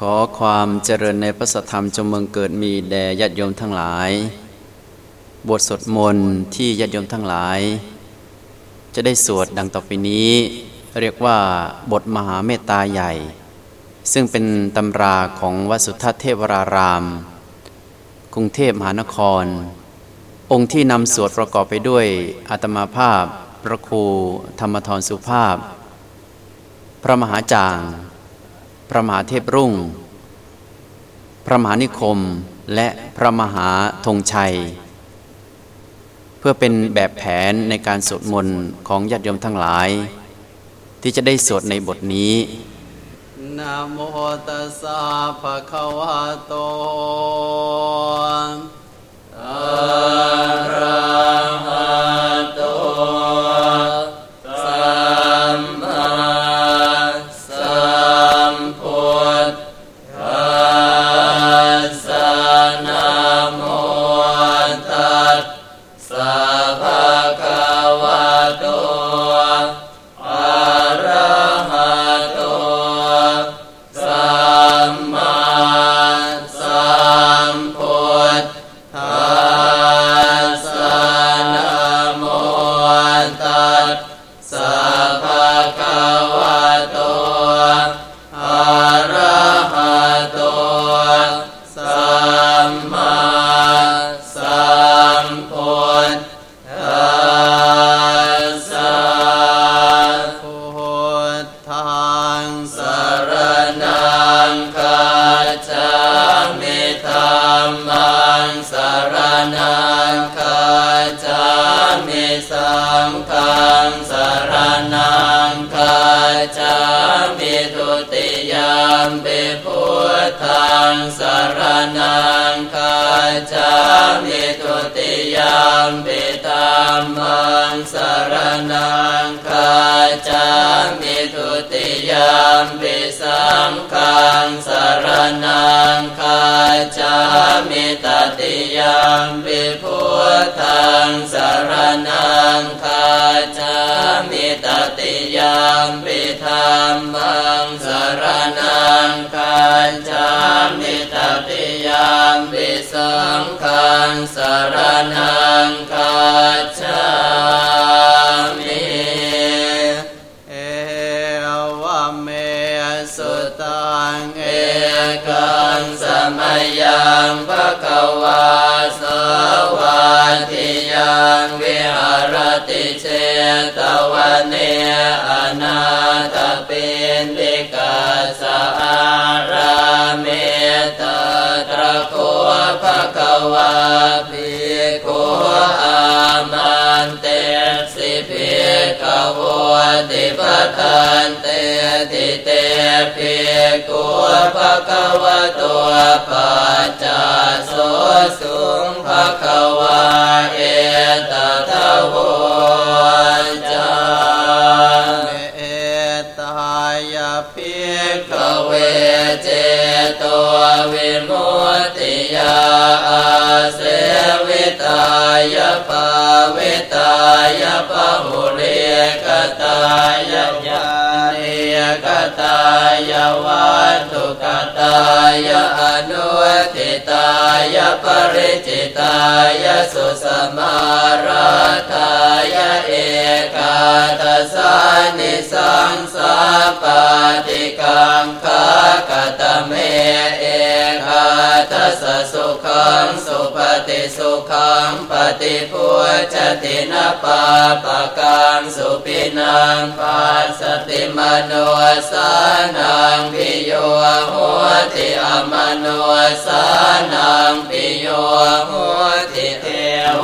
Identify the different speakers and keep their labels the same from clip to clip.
Speaker 1: ขอความเจริญในพระสธรรมจงเมืองเกิดมีแด่ญาติโยมทั้งหลาย บทสวดมนต์ที่ญาติโยมทั้งหลาย จะได้สวดดังต่อไปนี้ เรียกว่าบทมหาเมตตาใหญ่ ซึ่งเป็นตำราของวัดสุทัศเทพราราม กรุงเทพมหานคร องค์ที่นำสวดประกอบไปด้วยอาตมาภาพ พระครูธรรมทรสุภาพ พระมหาจาง ระมหาเทพรุ่ง พระมหานิคมและพระมหาธงชัย เพื่อเป็นแบบแผนในการสวดมนต์ของญาติโยมทั้งหลาย ที่จะได้สวดในบทนี้
Speaker 2: นะโมตัสสะภะคะวะโตอะระหะโต สังฆังสารณังคัจฉามิเอวเมสุตังเอกังสมัยยังภะคะวาสวัสทิยังวิหารติเชตวันเน วาปิโกอามันเตสิปิกขวติปตันเตติเตภิกขุภะคะวะโตปัจจโสสุงภะคะวายาวันตุกตายาอนุทิตายาปริจิตายาสุสมาราทายาเอกาตสานิสังสาปติกังคา ติสุขังปฏิพุชตินาปาปะกังสุปินังปัสสติมโนสานังปิโยหัวติอมโนสานังปิโยหัวติ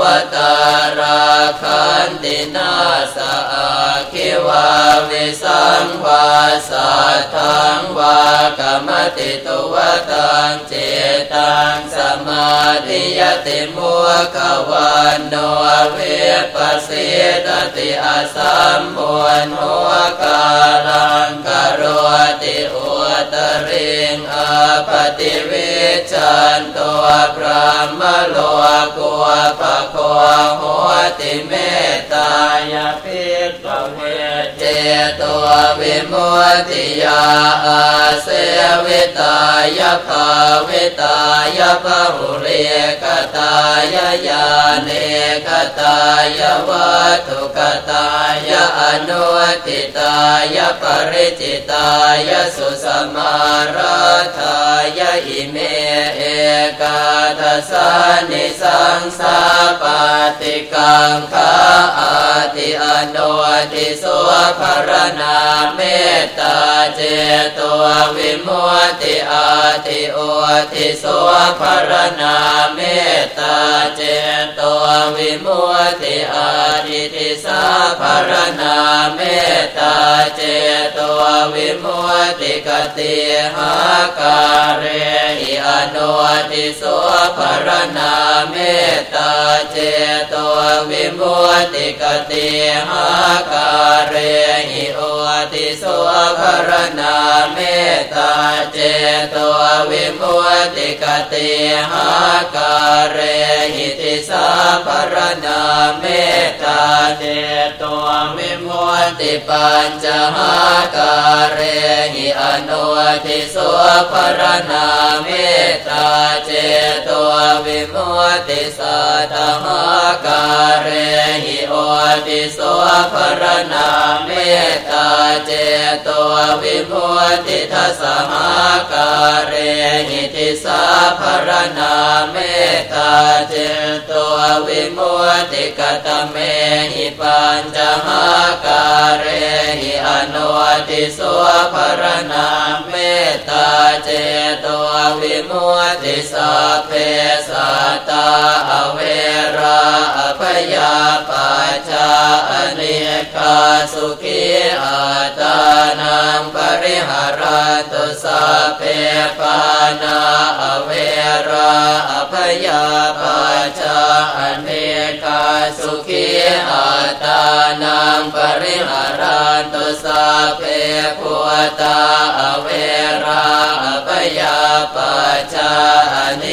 Speaker 2: วตาราคันตินาสอาคิวาวิสังวาสัทธังวากรรมติตุวตังเจตังสมาธิยติมุขวันโนเวปัสสิตติอาสัมมวนหัวกาลังกโรติอุตริงอปฏิวิ จันตัวพระมโลกัวปะโคหัวติเมตตายาพิกขเว ตัววิมุติยาอาเสวิตายภาวิตายภาหุเรกตายญาเนกตายวัตุกตายอนุติตายปริจิตายสุสมาราธายอิเมเอ กาทัสานิสังสาปาติกังคาอาติอโนติสุภรณาเมตตาเจตัววิมุติอาติโอติสุภรณาเมตตาเจตัววิมุติอาติทิสาภรณาเมตตาเจตัววิมุตติกติหาการเรหิอโนติโสภรณาเมตตาเจตัววิมุตติกติหาการเรหิโอติโสภรณาเมตตาเจตัววิมุตติกติหาการเรหิติสาภรณาเมตตาเจตัววิมุตติปัญจหาการเรหิอนุติโสภรณาเมตตาเจตัววิมุติสัตหะการเรหิโอติโส ภรณาเมตตาเจตัววิมุตติทัสหาการเรหิติสาภรณาเมตตาเจตัววิมุตติกตเมหิปัญจหาการเรหิอนุติสุภรณาเมตตาเจตัววิมุตติสัพเพสัตตาอเวราอภยาปัจจาอเนกาสุขีอาตานังปริหารันตุสัพเพปานาอเวราอภยาปัจจาอเนกาสุขีอาตานังปริหารันตุสัพเพพุตาอเวราอภยาปัจจาอเน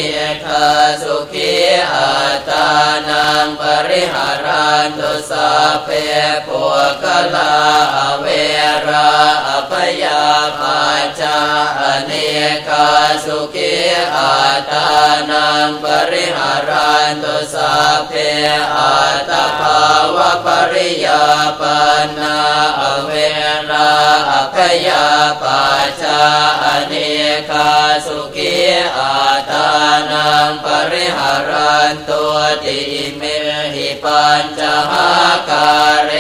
Speaker 2: กาสุขีอาตานังปริหารันตุสัพเพปุกลาเวราอภยาปัจจาเนกาสุขีอาตานังปริหารันตุสัพเพอาตภาวะปริยาปนาเวราอภยาปัจจาเนกาสุขีอาตานังปริหารันตัวติเม ปัญจหาการเร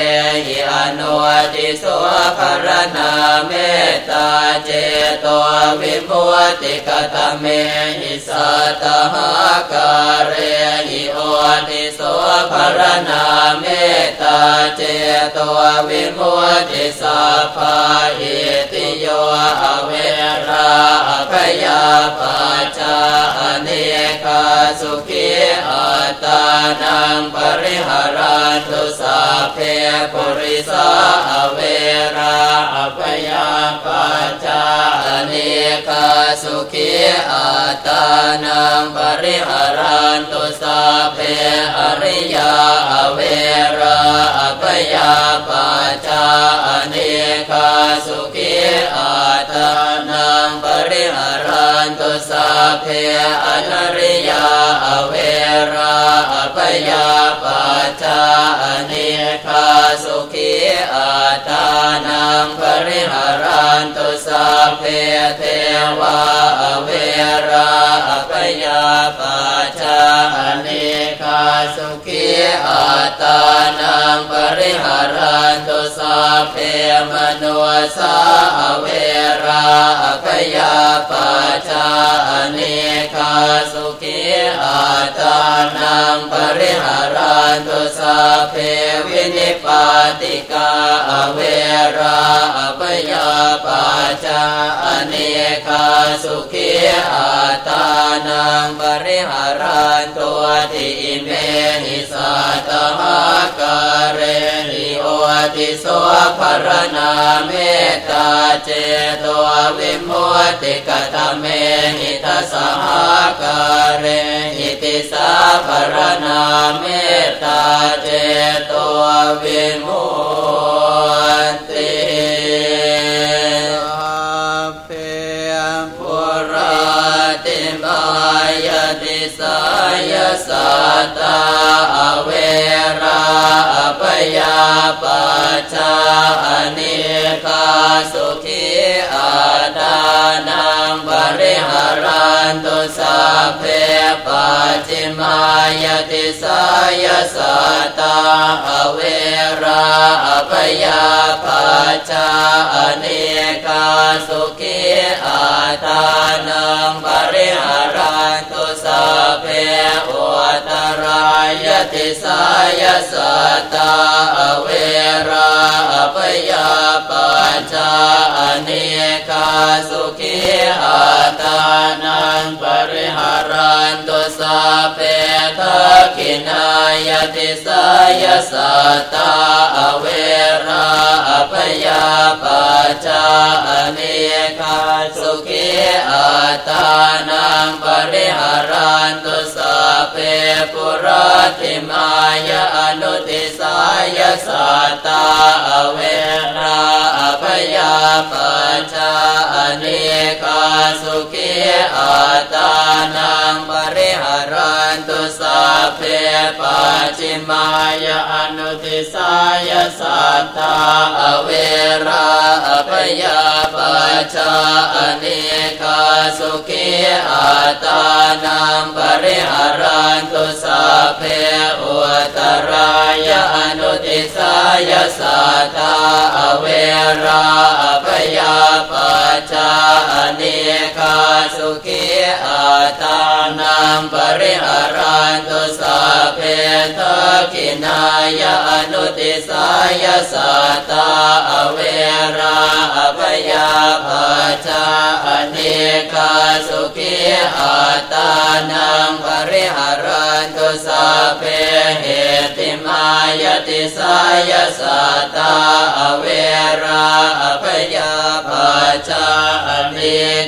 Speaker 2: หิอนุติสุภรณาเมตตาเจตัววิมุตติกตเมหิสัตหาการเรหิโอติสุภรณาเมตตาเจตัววิมุตติสัพพาหิติโยอเวราอภยาปัจจาเนกาสุขีอัตตานังปริริหารันตุสัพเพปุริสาอเวราอภยาปัจจาอเนกาสุขีอัตานังปริหารันตุสัพเพอริยาอเวราอภยาปัจจาอเนกาสุขีอัตานังปริหารันตุสัพเพอภริยาอเวรา ยาปัจจาอเนกาสุขีอัตานังปริหารันตุสัพเพเทวาเวราอภยาปัจจาอเนกาสุขีอัตานังปริหารันตุสัพเพมโนสาเวราอภยาปัจจาอเนกาสุขี อัตานังปริหารันตุสัพเพวินิปาติกาอเวราอภยาปัจจาอเนกาสุขีอัตานังปริหารันตุติเมหิสัตหาการเริโอติโสภรณาเมตตาเจตัววิมุติกตเมหิทสหาการเร หิติสาภรณาเมตตาเจตวิมุตติ
Speaker 3: อาเพ
Speaker 2: ปุราติมายติสายสัตตาเวราปยาปชาอเนกาสุขีายติสายสัตตาอเวราอปยาปัจจาอเนกาสุขีอาตานังบริหารันตุ สัพเพอุตรายติสายสัตตาเวราปยาปัจจาอเนกาสุขีอาตานังปริหารันตุสัพเพทักขินายติสายสัตตาเวราปยาปัจจาอเนกาสุขีอาตานังปริหารนตุสัพเพปุระติมายอนุติสายสัตตาเวราอภยาปัจจาอเนกาสุขีอาตานังปริหาราย สัพเพปัจจิมายอนุติสายสัตตาอเวราอภยาปัจจาอเนกาสุขีอาตานังปริหารันตุสัพเพอุตรายอนุติสายสัตตาอเวราอภยาปัจจาอเนกาสุขีอาตานัง ปริหารันตุสัพเพทกินายอนุติสายสัตตาอเวราอภยาปัจจาอเนกาสุขีอาตานังปริหารันตุสัพเพเหติมายติสายสัตตาอเวราอภยาปัจจาอเน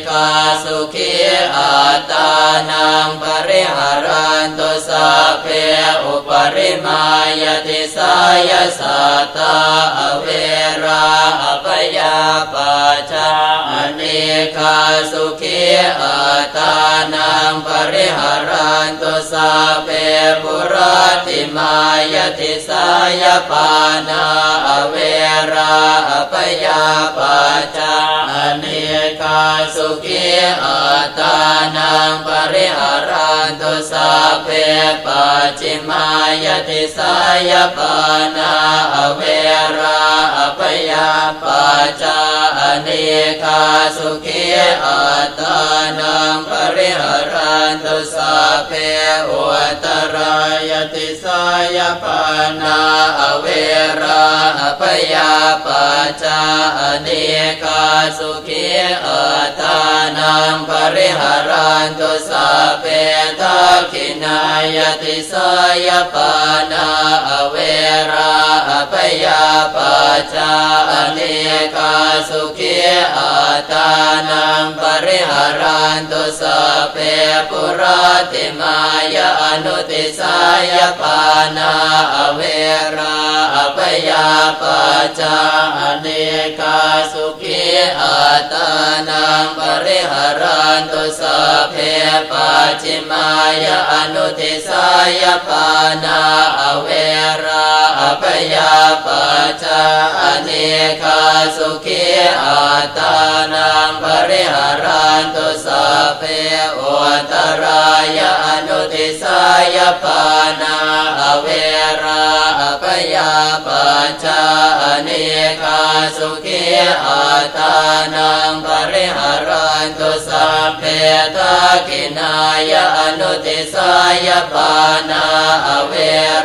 Speaker 2: กาสุขีอาตานังปริหารันตุสัพเพอุปริมายติสายสัตตาอเวราอภยาปัจจาอเนกาสุขีอาตานังปริหารันตุสัพเพปุราติมายติสายปานาอเวราอภยาปัจจาอเนกาสุขีอาตานังปริหารนตุสัพเพปัจจิมายติสายปานาเวราอภยาปัจจาอเนกาสุขีอาตานังปริหารันตุสัพเพอุตรายติสายปานาเวราอภยาปัจจาอเนกาสุขีอาตานังปริหารันตุสัพเพทักขินายติสายปานาอเวราอภยาปัจาอเนกาสุขีอาตานังปริหารันตุสเพปุราติมายอนุติสายปานาอเวราอภยาปัจาอเนกาสุขีอาตานังปริหารันตุสเพปัจจิมายอนุติสายปานาอเวราอภยาปัจจาอเนกาสุขีอาตานังปริหารันตุสัพเพอตรายอนุติสายปานาอเวราอภยาปัจจาอเนกา สุขีอาตานังปริหารันตุสัพเพทักขินายอนุติสายปานาอเว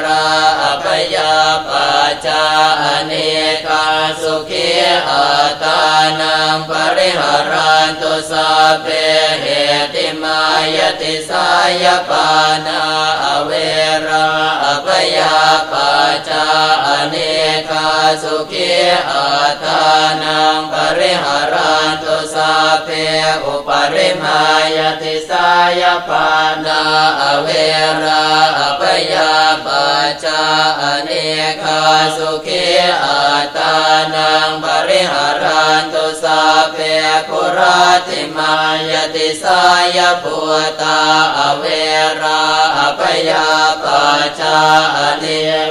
Speaker 2: ราอภยาปัจจาอเนกาสุขีอาตานังปริหารันตุสัพเพเหติมายติสายปานาอเวราอภยาปัจจาอเนกาสุขีอาตานังปริหารันตุสาเพอุปริมายติสายปานาอเวราอปยาปจาอเนคาสุขีอาตานังปริหารันตุสา เพปุราติมายติสายปุตาอเวราอภยาปัจจาอเน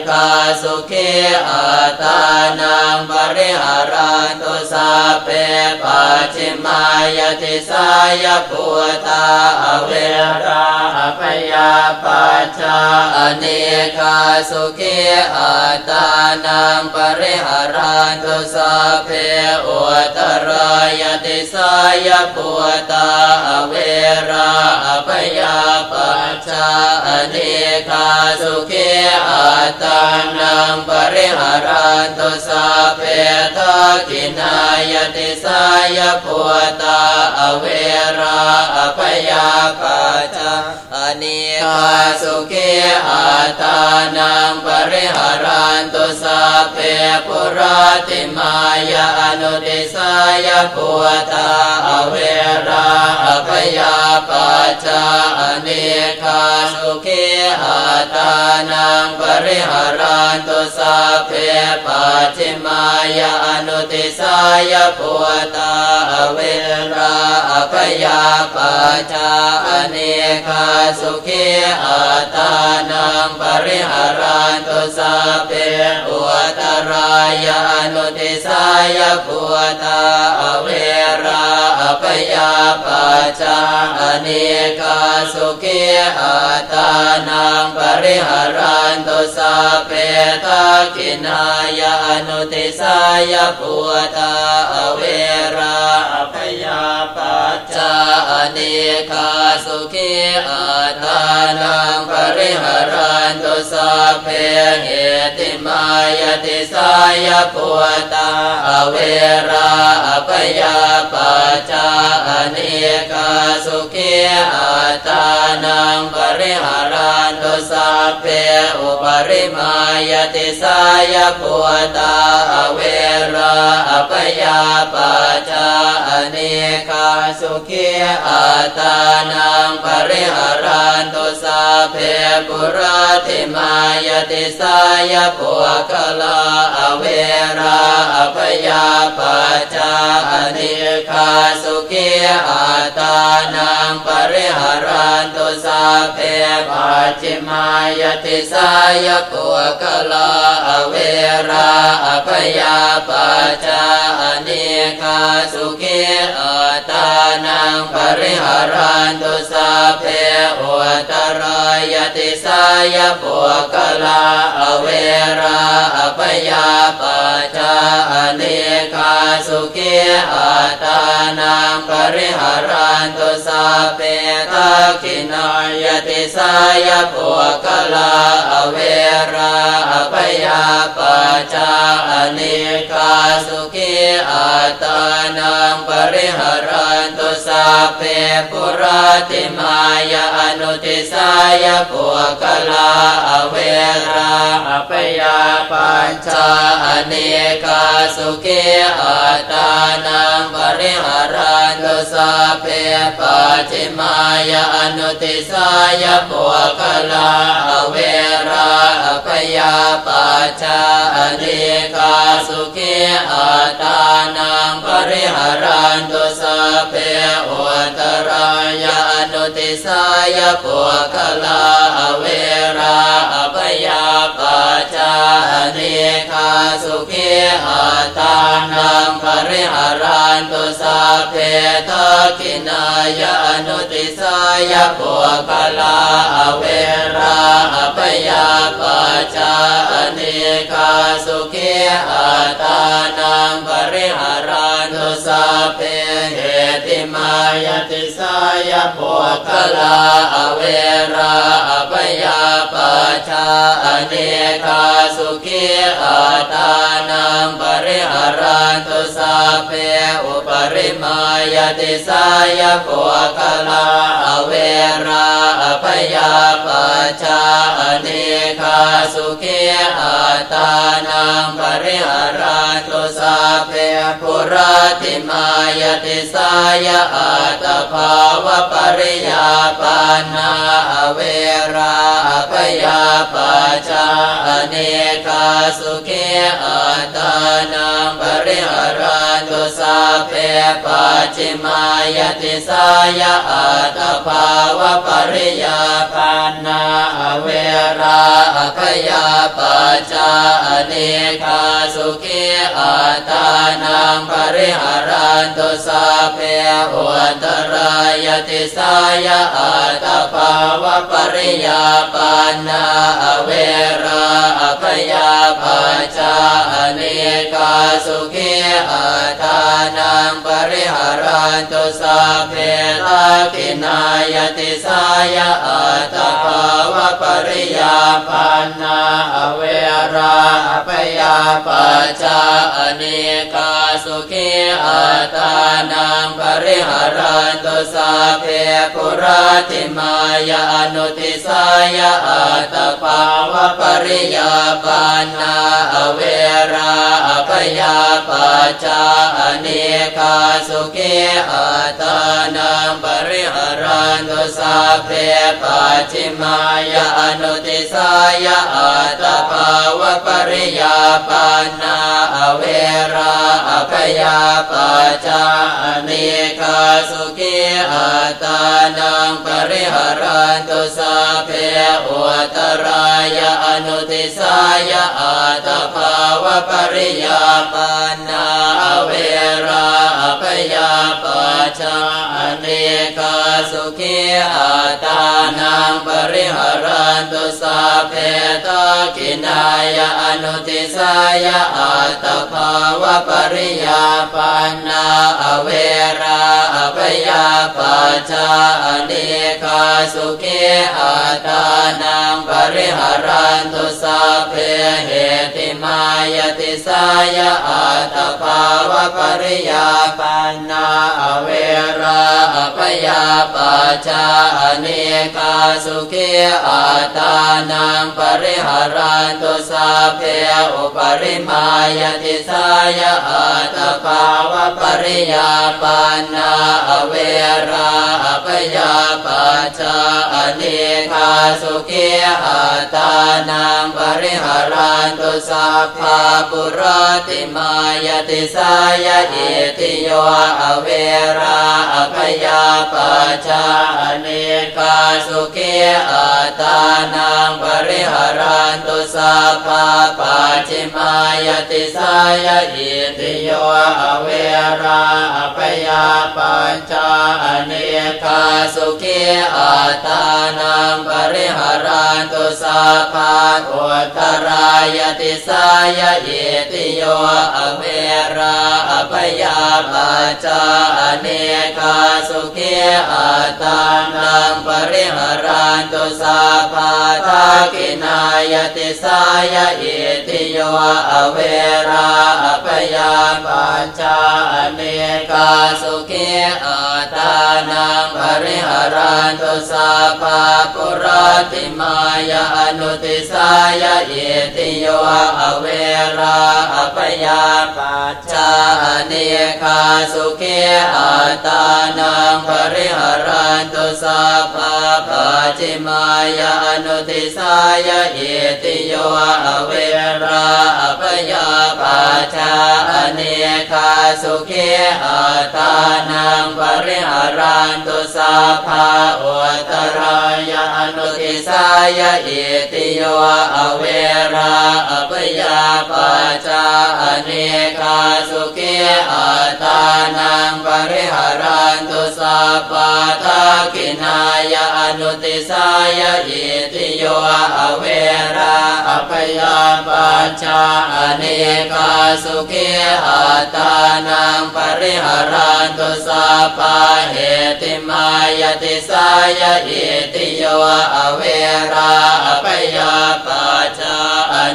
Speaker 2: กาสุขีอัตานังปริหารันตุสาเปปัจิมายติสายปุตาอเวราอภยาปัจจาอเนกาสุขีอัตานังปริหารันตุสาเพอุตรายยติสายปุตาเวราอภยาปัจจาอเนกาสุขีอัตานังปริหารันตุสาเพทักขินายติสายปุตาเวราอภยาปัจจาอเนกาสุขีอัตานังปริหารันตุสาเพปุราติมายาอนุติสายปุวตาอเวราอภยาปัจจาเนกาสุขีอัตานังปริหารันตุสาเพปัจิมายาอนุติสายปุตาอเวราอภยาปัจจาเนกาสุขีอัตานังปริหารันตุสาเพอุตรายานุติสายปุตาอเว ราอภยาปัจจาอเนกาสุขีอัตานังปริหารันตุสาเปตากินายานุติสายปุตาเวรา ปัจจาอเนกาสุขีอัตานังปริหารันตุสาเพเหติมายติสายปุตาอเวราอภยาปัจจาอเนกาสุขีอัตานังปริหารันตุสาเพอุปริมายติสายปุตาอเวราอภยาปัจจาเนกาสุขีอัตานังปริหารันตุสาเพปุราติมายติสายปุคลาอเวราอภยาปัจจาอเนกาสุขีอัตานังปริหารันตุสาเพปัจิมายติสายปุคลาอเวราอภยาปัจจาอเนกาสุขีอัตตานังปริหารันตุสาเพอุตรายติสายปุคลาอเวราอภยาปัจจาอเน กาสุขีอัตานังปริหารันตุสาเพทักขินายติสายปุคลาอเวราอภยาปัจจาอเนกาสุขีอัตานังปริหารันตุสาเพปุราติมายาอนุติสายปุคลาอเวราอภยาปัญจาอเนกาสุขีอัตานังปริหารันตุสาเพปัจิมายาอนุติสายปุคลาเวราอภยาปัจจาอเนกาสุขีอัตานังปริหารันตุสาเพอุตรายา นุติสายปุคลาเวราอภยาปัจจาอเนกาสุขีอัตานังปริหารันตุสาเพทกินายานุติสายปุคลาเวราอภยาปัจจาอเนกาสุขีอัตานังปริหารันตุสาเพ ติมายติสายปุคลาอเวราอภยาปัจจาอเนกาสุขีอัตานังปริหารันตุสาเพอุปริมายติสายปุคลาอเวราอภยาปัจจาอเนกาสุขีอัตานังปริหารันตุสาเพปุราติมายติสาายอาตภาวะปริยาปานาเวราปยาปาจจาอเนกาสุเกอาตานังปริหาราน ตุสัพเพปัจจิมายติสายะอัตภาวะปริยาปันนาเวราอภยาปัจจาเนกาสุขีอัตานังปริหารันตุสัพเพอุตรายติสายะอัตภาวะปริยาปันนาเวราอภยาปัจจาเนกาสุขี ตุสัพ เพตาคินายติสายะอัตภาวะปริยาปันนาอเวราอภยาปัจจาอเนกาสุขีอัตานังปริหารันตุสัพเพปุราติมายานุติสายะอัตภาวะปริยาปันนาอเวราอภยาปัจจาอเนกาสุขีอัตานังปริหารันตุสัพเพปัจิมายานุติสายะอัตภาวะปริยาปันาอเวราอภยาปัจจาอเนกาสุขีอัตานังปริหารันตุสัพเพอุตรายาอนุติสายะอัตภาวะปริยาปันนาอเวราอภยาปัจจาอเนกาสุขีอาตานังปริหารันตุสาเพตกินายาอนุติสายะอัตภาวะปริยาปันนา เวราอภยาปัจจาอเนกาสุขีอัตานังปริหารันตุสัพเพเหติมายติสายะอัตภาวะปริยาปันนาอเวราอภยาปัจจาอเนกาสุขีอัตานังปริหารันตุสัพเพอุปริมายติสายะอัตภาวะปริยาปันนาอเวราอภยาปัจจาอเนกาสุขีอัตานังปริหารันตุสัพพะปุรติมายติสายะอิติโยอเวราอภยาปัจจาอเนกาสุขีอัตานังปริหารันตุสัพพะปัจจิมายติสายะอิติโยอเวราอภยาปัญจาเนกาสุขีอัตานังปริหารันตุสาพพะอุตรายติสายะอิติโยอเมราอภยาปัญจา เนกาสุขีอัตานังปริหารันตุสัพพะทากินายติสายอิติโยอเวราอภยาปัจจาเนกาสุขีอัตานังปริหารันตุสัพพะปุราติมายานุติสายอิติโยอเวราอภยาปัจจาเนกาสุขีอตานังปริหารันตุสัพพะปัจิมายานุติสายะอิติโยอเวราอภยาปัจจาอเนกาสุขีอัตานังปริหารันตุสัพพะอุตรายานุติสายะอิติโยอเวราอภยาปัจจาอเนกาสุขีอัตานังปริหารันตุสัพพะทากินายานุติสายะอิติโยอเวราอภยาปัจจาอเนกาสุขีอัตานังปริหารันตุสัพพะเหติมายติสายะอิติโยอเวราอภยาปัจจา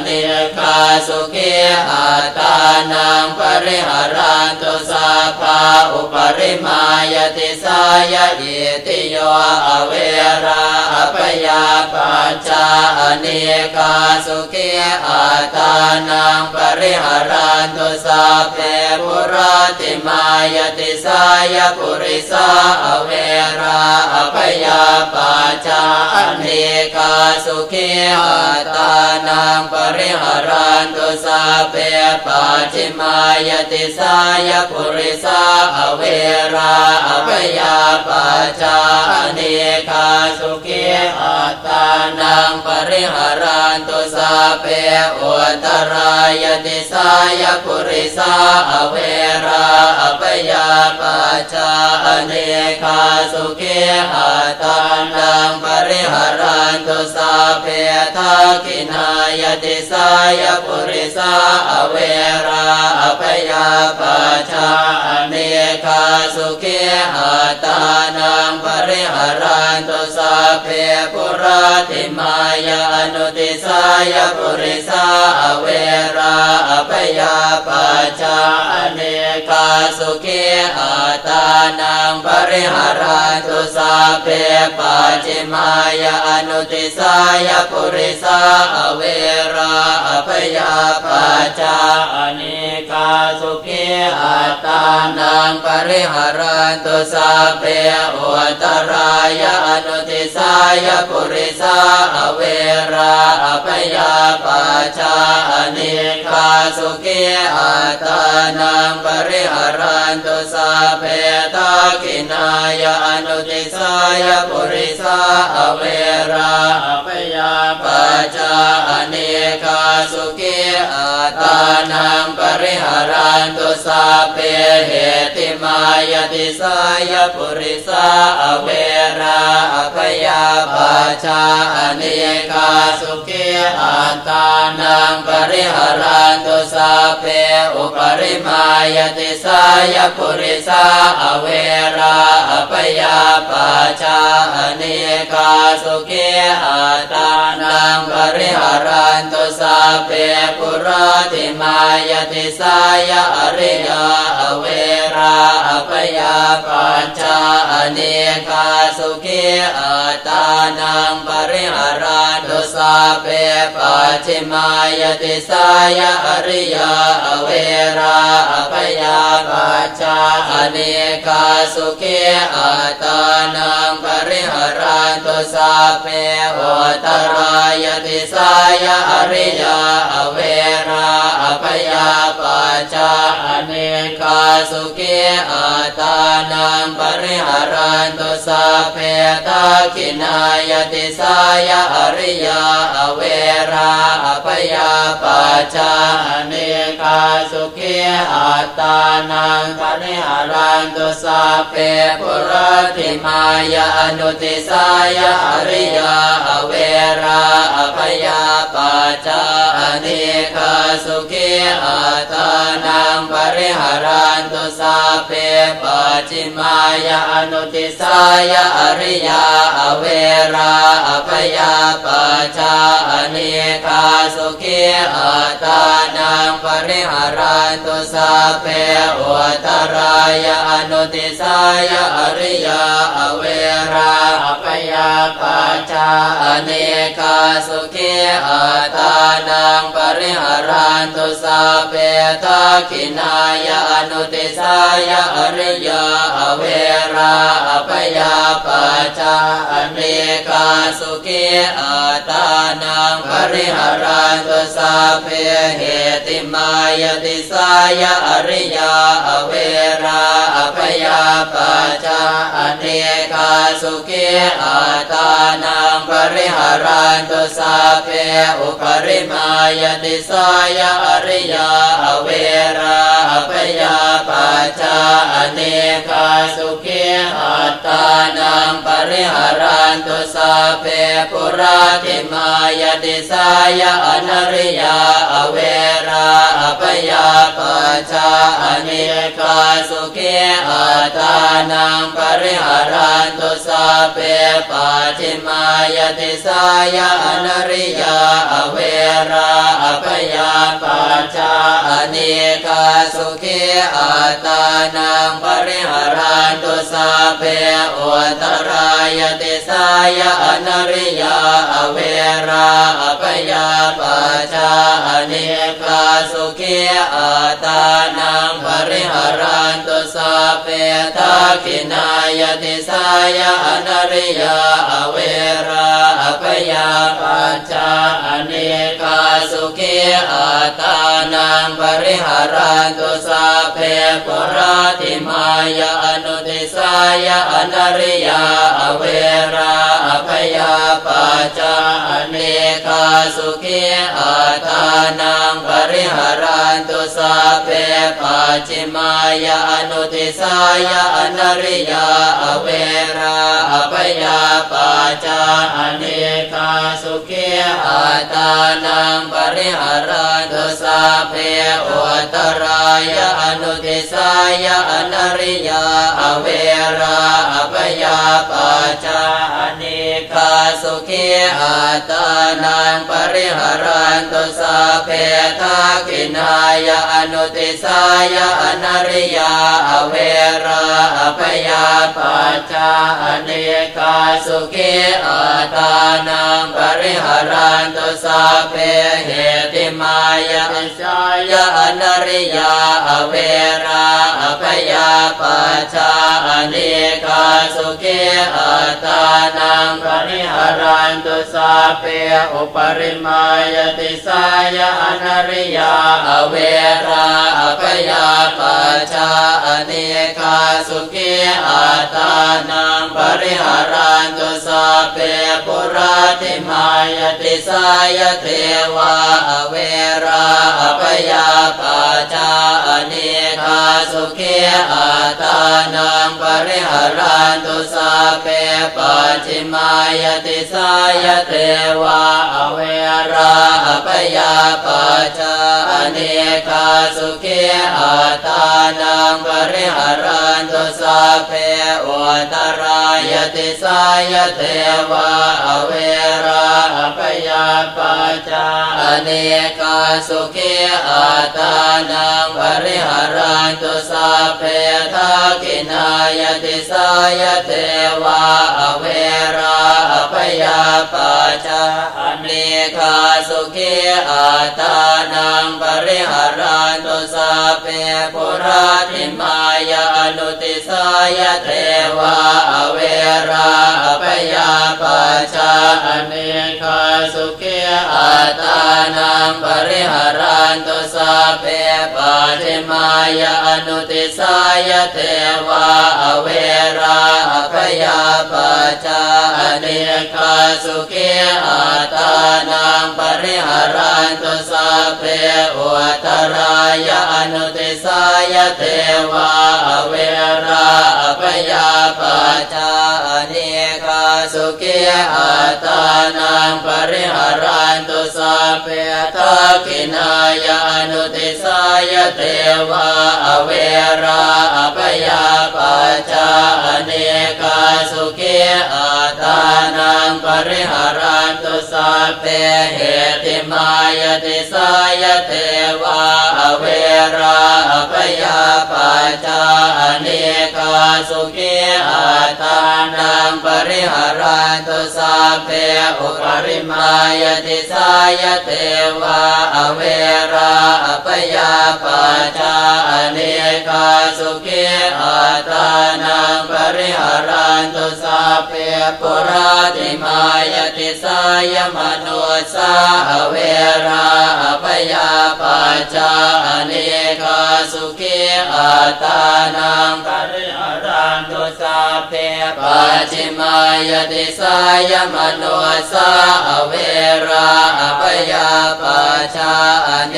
Speaker 2: นิกาสุขีอัตานังปริหารันตุสัพพะอุปริมายติสายะอิติโยอเวราอภยาปัจจาอเนกาสุขีอัตานังปริหารันตุสัพเพปุราติมายติสายะปุริสาอเวราอภยาปัจจาอเนกาสุขีอัตตานังปริหารันตุสาเปปัจจิมายติสายปุริสาอเวราอภยาปัจจาเนกาสุขีอัตตานังปริหารันตุสาเปอุตรายติสายปุริสาอเวราอภยาปัจจาเนกาสุขีอัตตานังปริหารันตุสาเปทักินายติสายปุริสาอเวราอภยาปัจจาเนคาสุเคหาตานังปริหารันตุสาเปปุราติมายานุติสายปุริสาอเวราอภยาปัจจาเน กาสุขีอัตานังปริหารันตุสาเปปัจจิมายาอนุติสายปุริสาอเวราอภยาปัจจาเนกาสุขีอัตานังปริหารันตุสาเปอุตรายาอนุติสายปุริสาอเวราอภยาปัจจาเนกาสุขีอัตตานังปริหารันตุสาเปตากินายานุติสายปุริสาอเวราอภยาปัจจาเนกาสุขีอัตตานังปริหารันตุสาเปเหติมายติสายปุริสาอเวราอภยาปัจจาเนกาสุขีอัตตานังปริหารันตุสาเปอุปริมายติสายปุริสาอเวราอปยาปัจจาเนกาสุขีอัตานังปริหารันตุสาเปปุรติมายติสายอริยาอเว ราอภยาปัจจาเนกาสุขีอัตานังปริหารตุสาเปปัจิมายติสายอริยาเวราอภยาปัจจาเนกาสุขีอัตานังปริหารตุสาเปโอตรายติสายอริยาเว ราอภยาปัจจาเนกาสุขีอัตานังปริหารันตุสาเปตาคินายติสายาอริยาอเวราอภยาปัจจาเนกาสุขีอัตานังปริหารันตุสาเปปุรติมายาอนุติสายาอริยาอเวราอภยาปัจจาเนกา สุขีอัตนานังปริหารันตุสาเปปจิมายานุติสายอริยาอเวราอภยาปัจ สุขีอัตานังปริหารันตุสาเปอุตรายานุติสายอริยาอเวราอภยาปัจจาเนกาสุขีอัตานังปริหารันตุสาเปตาคินายานุติสายอริยาอเวราอภยาปัจจาเนกาสุขีอัตานังปริหารัตุสาเปเหติมายติสายอริยาอเวราอภยาปัจจาเนกาสุขีอัตานังปริหารันตุสาเปอุปริมายติสายอริยาอเวราอภยาปัจจาเนกาสุขี อัตตานังปริหารันตุสาเปปุราติมายติสายอนริยาอเวราอภยาปัจจาเนกาสุขีอัตานังปริหารันตุสาเปปัจจิมายติสายอนริยา อเวราอภยาปัจจาเนกาสุขีอัตานังปริหารันตุสาเปอุตรายติสายอนริยาอเวราอภยาปัจจาเนกาสุขีอัตานังปริหารันตุสาเปตาคินายติสายอนริยาอเวราอพยาปัจจาอเนกาสุขอาตานังปริหารันตุสาเพปุราติมายาอนุติสายาอนาริยาอเวราอภยาปัจจาอเนกาสุขีอาตานังปริหารันตุสาเพปัจิมายาอนุติสายาอนาริยาอเวราอภยาปัจจาอเนกาสุขีอาตานังปริหารันตุสาเพอุตรายาอนุติสายาอนาริยาอเวราอปยาปัจจาอเนกาสุขีอาตานังปริหารันตุสาเพทินายาอนุติสายาอนาริยาอเวราอภยาปัจจาอเนกาสุขีอาตานังปริหารันตุสาเพเหติมายาสายาอนาริยาอเวราอภยาปัจจาอเนกาสุขีอาตานังปริหารันตุสาเพอุปริมายติสายาอนาริยาเวราอภยาปัจจาอเนกาสุขีอาตานังปริหารันตุสาเพปุราติมายติสายเทวาอเวราอภยาปัจจาอเนกาสุขีอาตานังปริหารันตุสาเพปัจจิมายติสายเทวาอเวราอภยาปัจจาอเนกาสุขีอาตานังปริหารันตุสาเพอุตรายติสายเทวาอเวราอภยาปัจจาอเนกาสุขีอาตา ตุสาเพทากินายติสายเทวาอเวราอภยาปัจจาอเนกาสุขีอาตานังปริหารันตุสาเพปุราติมายาอนุติสายเทวาอเวราอภยาปัจจาอเนกาสุขีอาตานังปริหารันตุสาเพปัจจิมายานุติสายเทวาเวราพยาปัจาอเนกาสุเกอาตานังปริหารันตุสาเพอุตรายาอนุติสายเทวาเวราพยาปัจาาสุขีอาตานังปริหารันตุสาเพทากินายานุติสายเทวาอเวราอภยาปัจจาอเนกาสุขีอาตานังปริหารันตุสาเพเหติมายติสายเทวาอเวราอภยาปัจจาเนกาสุขีอาตานังปริหารัน ตุสาเพอุปริมายติสายเทวาอเวราอภยาปัจจาอเนกาสุขีอาตานังปริหารันตุสาเพปุราติมายติสายมโนสาอเวราอภยาปัจจาอเนกาสุขีอาตานังปริหารันตุสาเพปัจจิมายติสายมโนสาเวราอภยาปัจจาอเน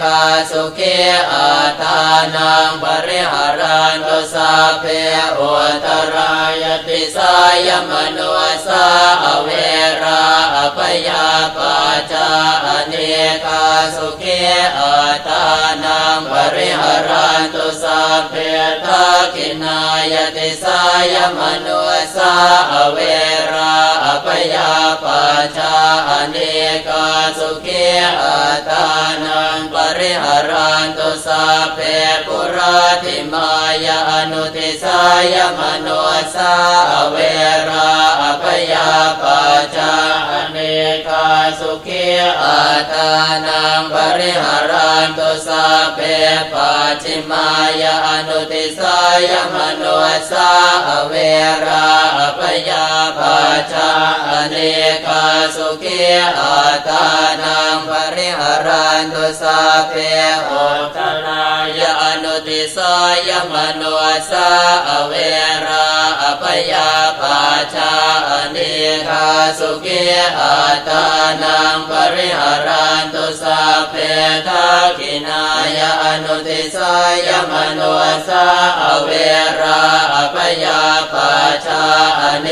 Speaker 2: กาสุขีอาตานังปริหารันตุสาเพอุตรายติสายมโนสาเวราอภยาปัจจาอเนกาสุขีอาตานังปริหารันตุสาเพทากินายติสายมโนสาเวราอภยาปัจจาอเนกาสุขีอาตานังปริหารันตุสาเพปุราติมายา นุติสายมโนสาเวราอภยาปัจาอเนกาสุขีอาตานังปริหารันตุสาเพปัจจิมายาอนุติสายมโนสาเวราอภยาปัจาอเนกาสุขีอัตานังปริหารันตุสัพเพโอตรายะ ติสายมโนสาเวราอภยา ชาอเนกาสุขีอัตานังปริหารันตุสัพเพทักขินายะอนุติสายมโนสาอเวราอภยาปาชาอเน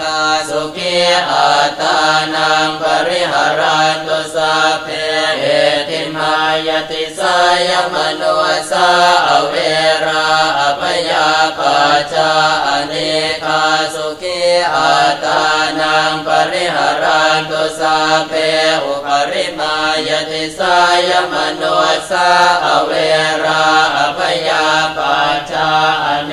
Speaker 2: กาสุขีอัตานังปริหารันตุสัพเพเอติมายติสายมโนสาอเวราอภยาปาชาอเนกาสุขี อัตานังปริหารันตุสัพเพอุปริมายติสายมโนสาอเวราอภยาปาชาอเน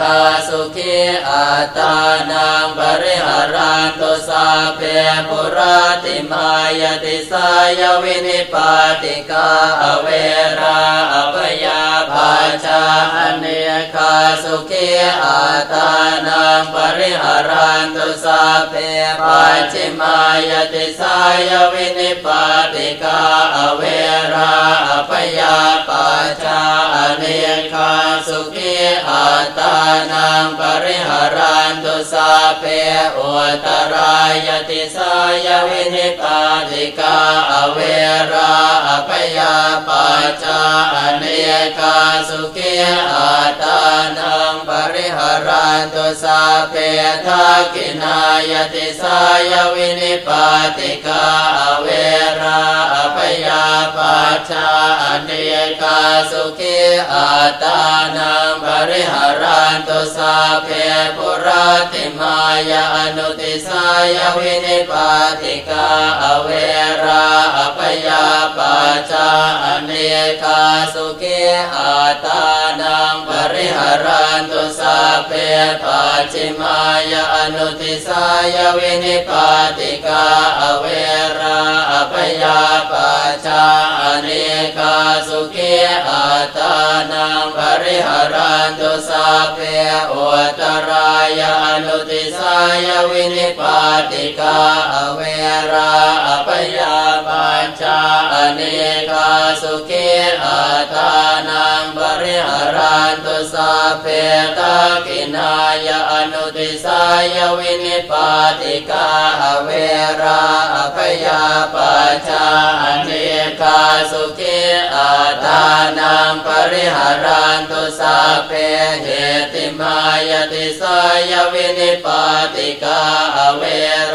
Speaker 2: กาสุขีอัตานังปริหารันตุสัพเพปุราติมายติสายวินิปาติกาอเวราอภยาปาชาอเนกาสุขีอัตานังปริหารันตุสัพเพปัจิมายติสายวินิปาติกาอเวราอภยาปาชาอเนกาสุขีอัตานังปริหารันตุสัพเพอุตรายติสายวินิปาติกาอเวราอภยาปาชาอเนกาสุขีอัตานังปริหารันตุสัพเพทักินายติสายวินิปาติกาเวราอภยาปาชาอเนกาสุขีอัตานังปริหารันตุสัพเพปุราติมายาอนุติสายวินิปาติกาเวราอภยาปาชาอเนกาสุขีอัตานังปริหารันตุสัพเพปัจฉิมายานุติสายวินิปาติกาอเวราอภยาปาชาอเนกาสุขีอัตานังปริหารันตุสัพเพอุตรายาอนุติสายวินิปาติกาอเวราอภยาปาชาอเนกาสุขีอัตานังปริหารันตุสัพเพทักขินายาอนุติสายยวินิปาติกาเวราอภยาปาชาอเนกาสุขีอัตานังปริหารันตุสัพเพเหติมายติสายวินิปาติกาเว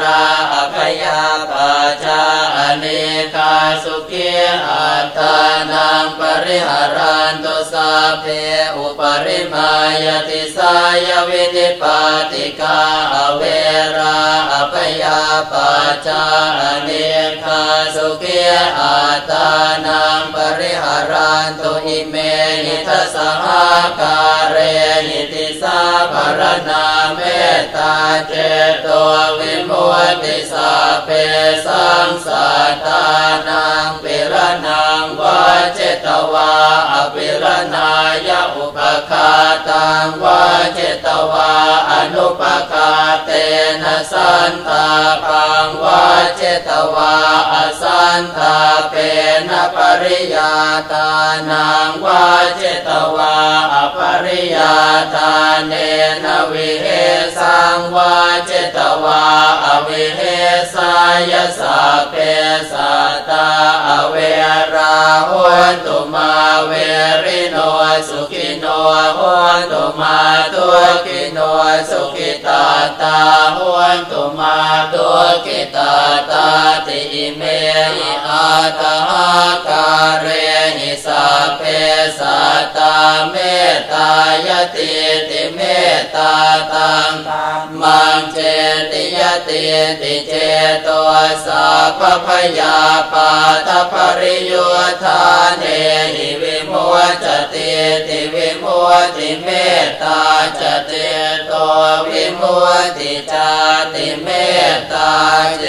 Speaker 2: ราอภยาปาชาอเนกาสุขีอัตานังปริหารันตุสัพเพอุปริมายติสายวินิปาติกาเวราอภยาปาชาอเนกาสุขีอัตานังปริหารันตุอิเมหิทัสหาการเรหิติสาภรณาเมตตาเจโตวิมุตติสาเพสังสัตานังปิรนังวาเจตวาอปิรนายอุปคาตังวาเจตวาอนุปคาเตนะสันตาปังวาเจตวาอสันตาเปนะปริยาตานังวาเจตวาอปริยาตาเนนะวิเหสังวาเจตวาอวิเหสายสัพเพสัตตาอเวราหุนตุมาเวริโนสุขิโนหุตุมาตุกิโนสุขิตาตาหุนตุมาตุกิตาตาติเมหิอาตาการเรหิสัพเพสัตตาเมตตายติติเมตตาตังมังเจติยติติเจโตสัพพยาปาตปริโยธาเนหิวิ วัจติติวิมุติเมตตาจติโตวิมุติจาติเมตตาเจ